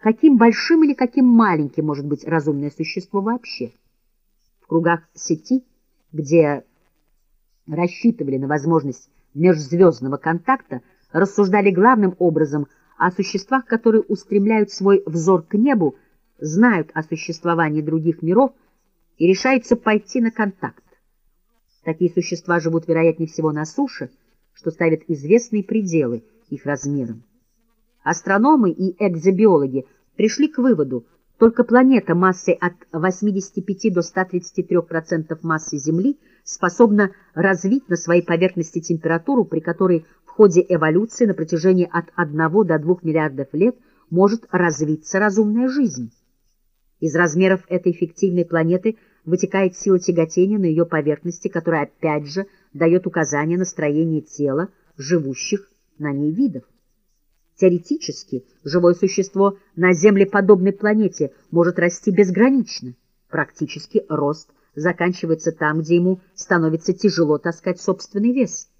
каким большим или каким маленьким может быть разумное существо вообще. В кругах сети, где рассчитывали на возможность межзвездного контакта, рассуждали главным образом о существах, которые устремляют свой взор к небу, знают о существовании других миров и решаются пойти на контакт. Такие существа живут, вероятнее всего, на суше, что ставит известные пределы их размерам. Астрономы и экзобиологи пришли к выводу, только планета массой от 85 до 133% массы Земли способна развить на своей поверхности температуру, при которой в ходе эволюции на протяжении от 1 до 2 миллиардов лет может развиться разумная жизнь. Из размеров этой фиктивной планеты вытекает сила тяготения на ее поверхности, которая опять же дает указания на строение тела живущих на ней видов. Теоретически, живое существо на землеподобной планете может расти безгранично. Практически рост заканчивается там, где ему становится тяжело таскать собственный вес.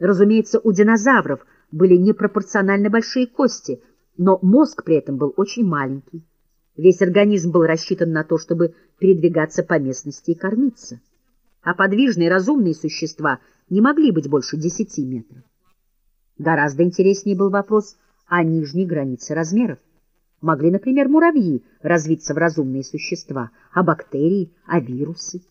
Разумеется, у динозавров были непропорционально большие кости, но мозг при этом был очень маленький. Весь организм был рассчитан на то, чтобы передвигаться по местности и кормиться. А подвижные разумные существа не могли быть больше 10 метров. Гораздо интереснее был вопрос о нижней границе размеров. Могли, например, муравьи развиться в разумные существа, а бактерии, а вирусы.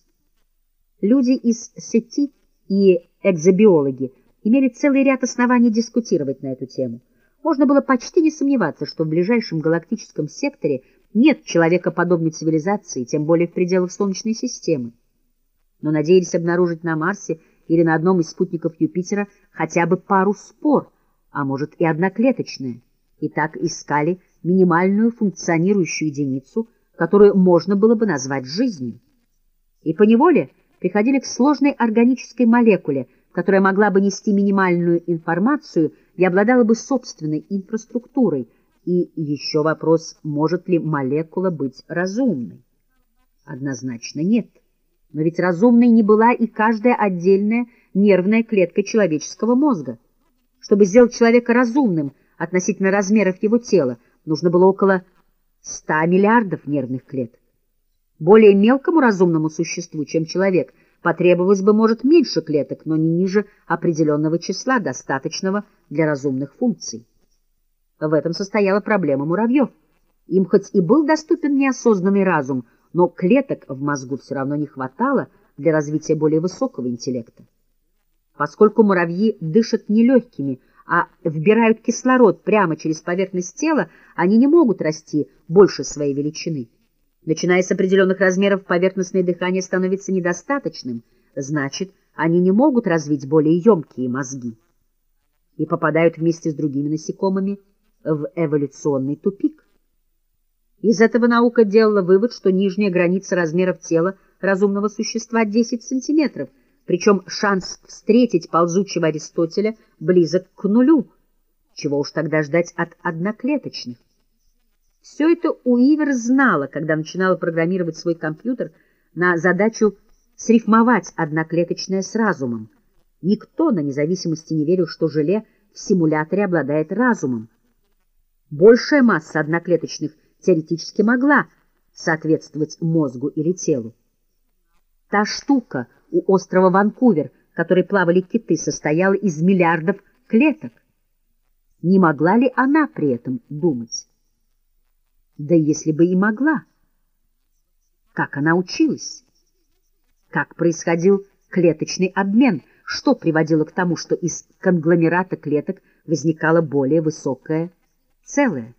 Люди из сети и экзобиологи имели целый ряд оснований дискутировать на эту тему. Можно было почти не сомневаться, что в ближайшем галактическом секторе нет человекоподобной цивилизации, тем более в пределах Солнечной системы. Но надеялись обнаружить на Марсе или на одном из спутников Юпитера хотя бы пару спор, а может и одноклеточные, и так искали минимальную функционирующую единицу, которую можно было бы назвать жизнью. И поневоле приходили к сложной органической молекуле, которая могла бы нести минимальную информацию и обладала бы собственной инфраструктурой. И еще вопрос, может ли молекула быть разумной? Однозначно нет. Но ведь разумной не была и каждая отдельная нервная клетка человеческого мозга. Чтобы сделать человека разумным относительно размеров его тела, нужно было около 100 миллиардов нервных клеток. Более мелкому разумному существу, чем человек, потребовалось бы, может, меньше клеток, но не ниже определенного числа, достаточного для разумных функций. В этом состояла проблема муравьев. Им хоть и был доступен неосознанный разум, но клеток в мозгу все равно не хватало для развития более высокого интеллекта. Поскольку муравьи дышат не легкими, а вбирают кислород прямо через поверхность тела, они не могут расти больше своей величины. Начиная с определенных размеров, поверхностное дыхание становится недостаточным, значит, они не могут развить более емкие мозги и попадают вместе с другими насекомыми в эволюционный тупик. Из этого наука делала вывод, что нижняя граница размеров тела разумного существа 10 сантиметров, причем шанс встретить ползучего Аристотеля близок к нулю, чего уж тогда ждать от одноклеточных. Все это Уивер знала, когда начинала программировать свой компьютер на задачу срифмовать одноклеточное с разумом. Никто на независимости не верил, что желе в симуляторе обладает разумом. Большая масса одноклеточных теоретически могла соответствовать мозгу или телу. Та штука у острова Ванкувер, в которой плавали киты, состояла из миллиардов клеток. Не могла ли она при этом думать? Да если бы и могла. Как она училась? Как происходил клеточный обмен? Что приводило к тому, что из конгломерата клеток возникало более высокое целое?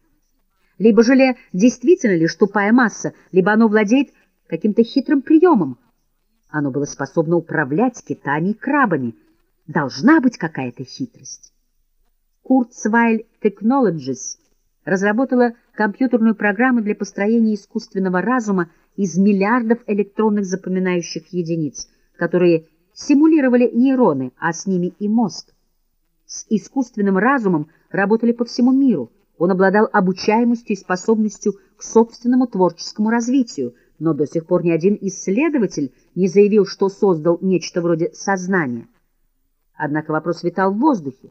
Либо желе действительно лишь тупая масса, либо оно владеет каким-то хитрым приемом. Оно было способно управлять китами и крабами. Должна быть какая-то хитрость. Kurzweil Technologies разработала компьютерную программу для построения искусственного разума из миллиардов электронных запоминающих единиц, которые симулировали нейроны, а с ними и мозг. С искусственным разумом работали по всему миру – он обладал обучаемостью и способностью к собственному творческому развитию, но до сих пор ни один исследователь не заявил, что создал нечто вроде сознания. Однако вопрос витал в воздухе.